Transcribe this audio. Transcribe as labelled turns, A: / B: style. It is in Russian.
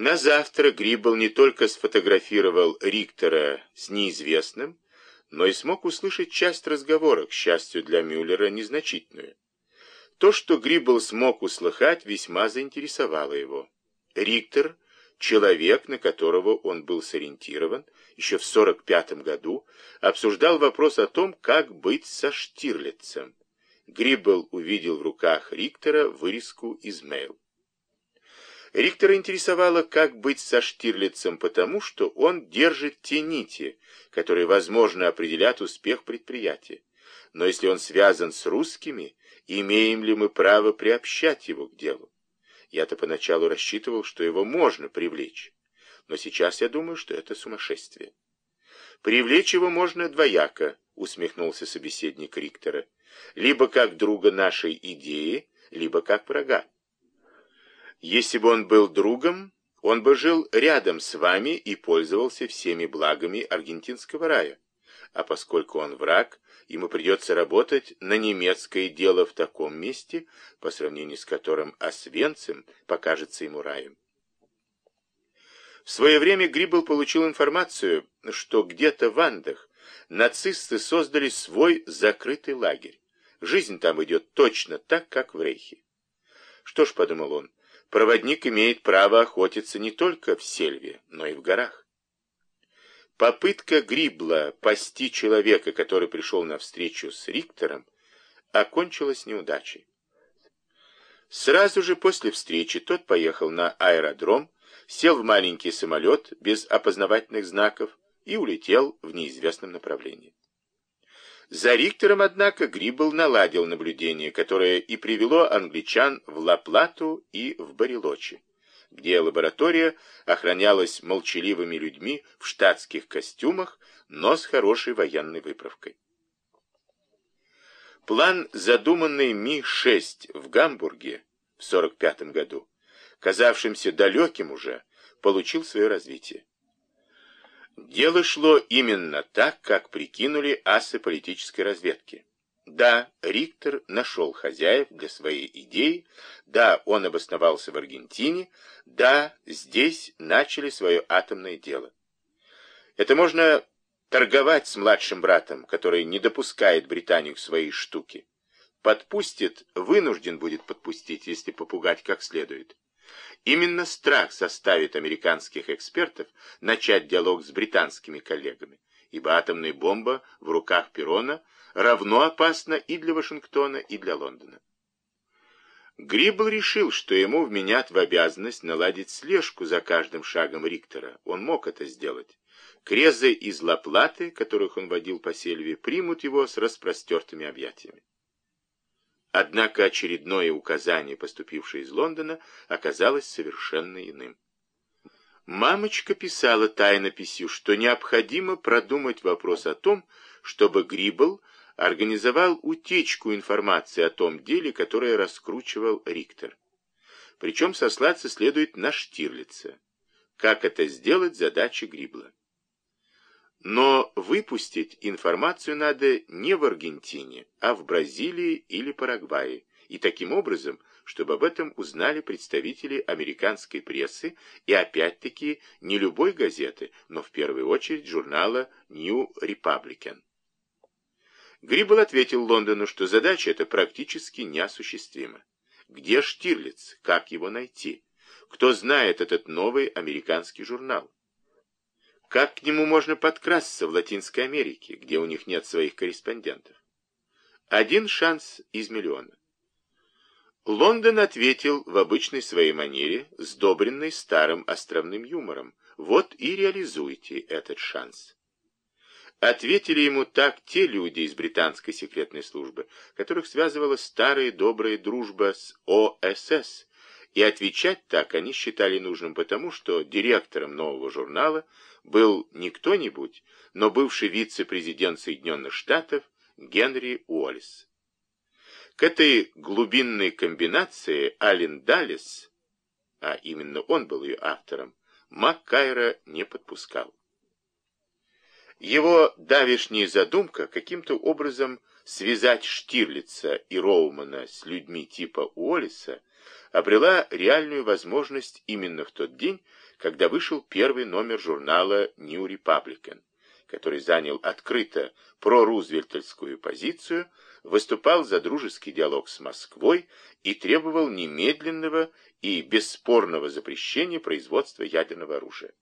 A: На завтра Гриббл не только сфотографировал Риктора с неизвестным, но и смог услышать часть разговора, к счастью для Мюллера, незначительную. То, что Гриббл смог услыхать, весьма заинтересовало его. Риктор, человек, на которого он был сориентирован, еще в 45 году, обсуждал вопрос о том, как быть со Штирлицем. Гриббл увидел в руках Риктора вырезку из мейл. Риктора интересовало, как быть со Штирлицем, потому что он держит те нити, которые, возможно, определят успех предприятия. Но если он связан с русскими, имеем ли мы право приобщать его к делу? Я-то поначалу рассчитывал, что его можно привлечь, но сейчас я думаю, что это сумасшествие. Привлечь его можно двояко, усмехнулся собеседник Риктора, либо как друга нашей идеи, либо как врага. Если бы он был другом, он бы жил рядом с вами и пользовался всеми благами аргентинского рая. А поскольку он враг, ему придется работать на немецкое дело в таком месте, по сравнению с которым Освенцим покажется ему раем. В свое время Гриббл получил информацию, что где-то в Андах нацисты создали свой закрытый лагерь. Жизнь там идет точно так, как в Рейхе. Что ж, подумал он, проводник имеет право охотиться не только в сельве, но и в горах. Попытка Грибла пасти человека, который пришел на встречу с Риктором, окончилась неудачей. Сразу же после встречи тот поехал на аэродром, сел в маленький самолет без опознавательных знаков и улетел в неизвестном направлении. За Риктером, однако, Гриббл наладил наблюдение, которое и привело англичан в Ла-Плату и в Барилочи, где лаборатория охранялась молчаливыми людьми в штатских костюмах, но с хорошей военной выправкой. План, задуманный Ми-6 в Гамбурге в 1945 году, казавшимся далеким уже, получил свое развитие. Дело шло именно так, как прикинули асы политической разведки. Да, Риктор нашел хозяев для своей идеи, да, он обосновался в Аргентине, да, здесь начали свое атомное дело. Это можно торговать с младшим братом, который не допускает Британию к своей штуке. Подпустит, вынужден будет подпустить, если попугать как следует. Именно страх заставит американских экспертов начать диалог с британскими коллегами, ибо атомная бомба в руках Перона равно опасна и для Вашингтона, и для Лондона. Гриббл решил, что ему вменят в обязанность наладить слежку за каждым шагом Риктора. Он мог это сделать. Крезы из Лаплаты, которых он водил по сельве, примут его с распростертыми объятиями. Однако очередное указание, поступившее из Лондона, оказалось совершенно иным. Мамочка писала тайнописью, что необходимо продумать вопрос о том, чтобы Гриббл организовал утечку информации о том деле, которое раскручивал Риктор. Причем сослаться следует на Штирлица. Как это сделать, задача Грибла. Но выпустить информацию надо не в Аргентине, а в Бразилии или Парагвае, и таким образом, чтобы об этом узнали представители американской прессы и опять-таки не любой газеты, но в первую очередь журнала New Republican. Гриббл ответил Лондону, что задача эта практически неосуществима. Где Штирлиц? Как его найти? Кто знает этот новый американский журнал? Как к нему можно подкрасться в Латинской Америке, где у них нет своих корреспондентов? Один шанс из миллиона. Лондон ответил в обычной своей манере, сдобренной старым островным юмором. Вот и реализуйте этот шанс. Ответили ему так те люди из британской секретной службы, которых связывала старая добрая дружба с ОСС, и отвечать так они считали нужным потому, что директором нового журнала был не кто-нибудь, но бывший вице-президент Соединенных Штатов Генри Уоллес. К этой глубинной комбинации Ален Даллес, а именно он был ее автором, Маккайра не подпускал. Его давишняя задумка каким-то образом связать Штирлица и Роумана с людьми типа Уоллеса обрела реальную возможность именно в тот день, когда вышел первый номер журнала New Republican, который занял открыто прорузвельтовскую позицию, выступал за дружеский диалог с Москвой и требовал немедленного и бесспорного запрещения производства ядерного оружия.